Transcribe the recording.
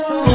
Oh.